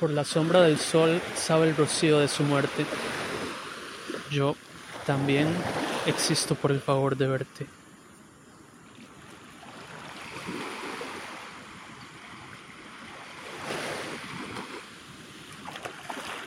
Por la sombra del sol sabe el rocío de su muerte. Yo, también, existo por el favor de verte.